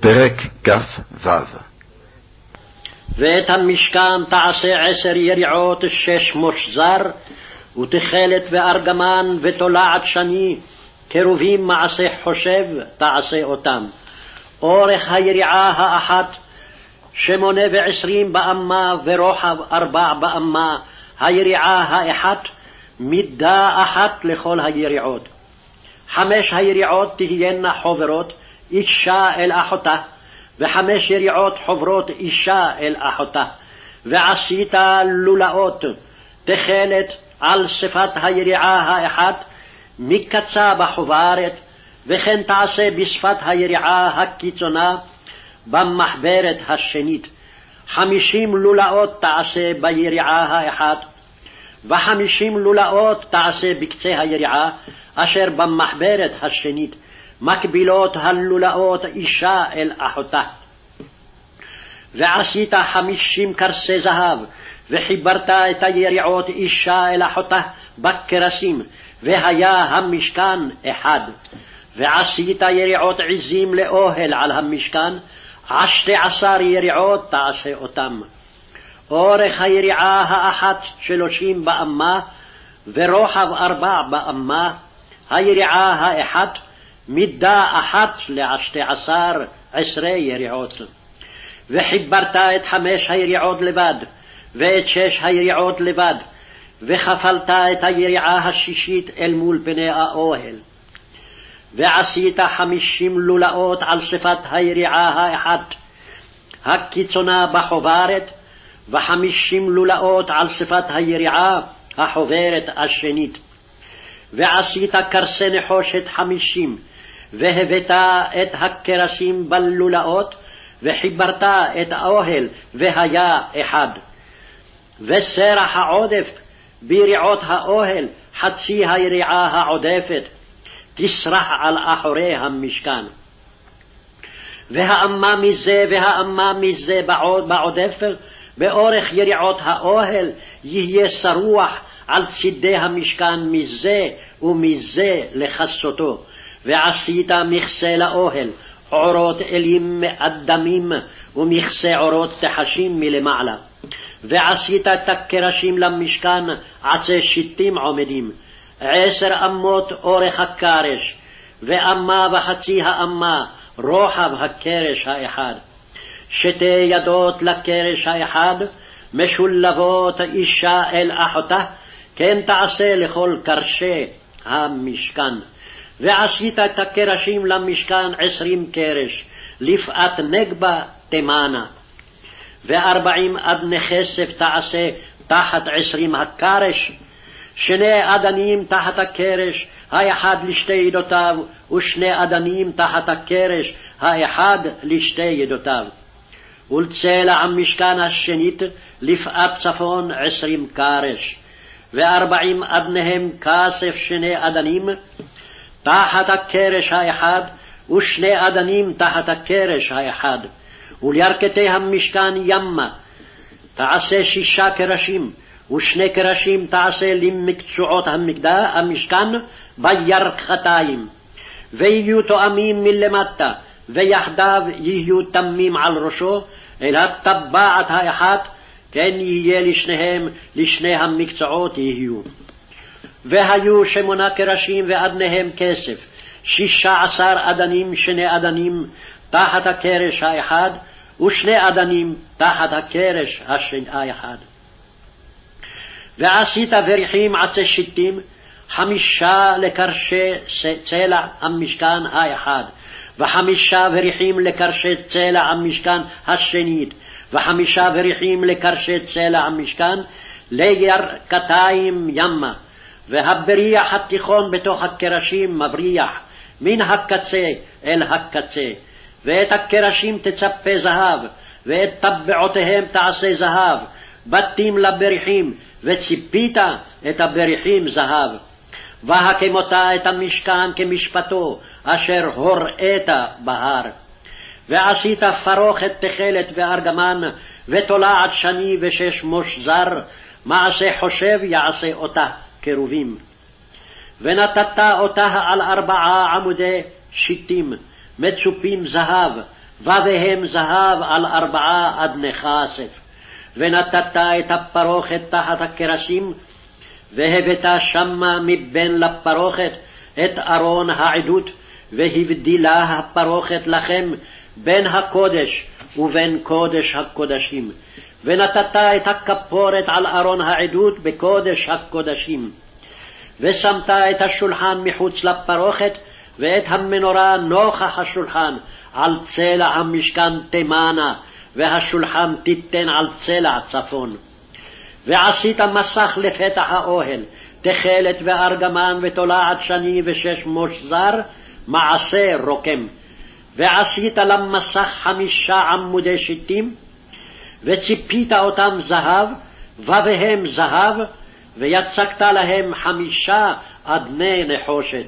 פרק כ"ו ואת המשכן תעשה עשר יריעות שש מושזר, ותכלת וארגמן ותולעת שני, קרובים מעשה חושב תעשה אותם. אורך היריעה האחת שמונה ועשרים באמה ורוחב ארבע באמה, היריעה האחת מידה אחת לכל היריעות. חמש היריעות תהיינה חוברות, אישה אל אחותה, וחמש יריעות חוברות אישה אל אחותה. ועשית לולאות, תכלת על שפת היריעה האחת, מקצה בחוברת, וכן תעשה בשפת היריעה הקיצונה, במחברת השנית. חמישים לולאות תעשה ביריעה האחת, וחמישים לולאות תעשה בקצה היריעה, אשר במחברת השנית. מקבילות הלולאות אישה אל אחותה. ועשית חמישים כרסי זהב, וחיברת את היריעות אישה אל אחותה בכרסים, והיה המשכן אחד. ועשית יריעות עזים לאוהל על המשכן, עשתי עשר יריעות תעשה אותם. אורך היריעה האחת שלושים באמה, ורוחב ארבע באמה, היריעה האחת מידה אחת לעשתי עשר עשרה יריעות. וחיברת את חמש היריעות לבד, ואת שש היריעות לבד, וכפלת את היריעה השישית אל מול פני האוהל. ועשית חמישים לולאות על שפת היריעה האחת, הקיצונה בחוברת, וחמישים לולאות על שפת היריעה החוברת השנית. ועשית כרסי נחושת חמישים, והבאת את הכרסים בלולאות, וחיברת את האוהל, והיה אחד. וסרח העודף ביריעות האוהל, חצי היריעה העודפת, תסרח על אחורי המשכן. והאמה מזה והאמה מזה בעודף, באורך יריעות האוהל, יהיה שרוח על צידי המשכן מזה ומזה לכסותו. ועשית מכסה לאוהל, עורות אלים מאדמים, ומכסה עורות תחשים מלמעלה. ועשית את הקרשים למשכן עצי שיטים עומדים, עשר אמות אורך הקרש, ואמה וחצי האמה רוחב הקרש האחד. שתי ידות לקרש האחד, משולבות אישה אל אחותה, כן תעשה לכל קרשי המשכן. ועשית את הקרשים למשכן עשרים קרש, לפאת נגבה תימנה. וארבעים אדני כסף תעשה תחת עשרים הקרש, שני אדנים תחת הקרש, האחד לשתי ידותיו, ושני אדנים תחת הקרש, האחד לשתי ידותיו. ולצלע המשכן השנית לפאת צפון עשרים קרש, וארבעים אדניהם כסף שני אדנים, תחת הקרש האחד, ושני אדנים תחת הקרש האחד, ולירכתי המשכן ימה. תעשה שישה קרשים, ושני קרשים תעשה למקצועות המשכן בירכתיים. ויהיו תואמים מלמטה, ויחדיו יהיו תמים על ראשו, אל הטבעת האחת, כן יהיה לשניהם, לשני המקצועות יהיו. והיו שמונה קרשים ואדניהם כסף, שישה עשר אדנים שני אדנים תחת הקרש האחד, ושני אדנים תחת הקרש האחד. ועשית בריחים עצי שיטים, חמישה לקרשי צלע המשכן האחד, וחמישה בריחים לקרשי צלע המשכן השנית, וחמישה בריחים לקרשי צלע המשכן, לירכתיים ימה. והבריח התיכון בתוך הקרשים מבריח מן הקצה אל הקצה, ואת הקרשים תצפה זהב, ואת טבעותיהם תעשה זהב, בתים לבריחים, וציפית את הבריחים זהב. והקמותה את המשכן כמשפטו, אשר הוראית בהר. ועשית פרוכת תכלת וארגמן, ותולעת שני ושש מושזר, מעשה חושב יעשה אותה. קרובים. ונתת אותה על ארבעה עמודי שיטים, מצופים זהב, ובהם זהב על ארבעה אדני כסף. ונתת את הפרוכת תחת הכרסים, והבאת שמה מבין לפרוכת את ארון העדות, והבדילה הפרוכת לכם בין הקודש ובין קודש הקודשים. ונתת את הכפורת על ארון העדות בקודש הקודשים. ושמת את השולחן מחוץ לפרוכת, ואת המנורה נוכח השולחן, על צלע המשכן תימנה, והשולחן תיתן על צלע צפון. ועשית מסך לפתח האוהל, תכלת וארגמן ותולעת שני ושש מוש זר, מעשה רוקם. ועשית למסך חמישה עמודי שיטים, וציפית אותם זהב, ובהם זהב, ויצקת להם חמישה אדני נחושת.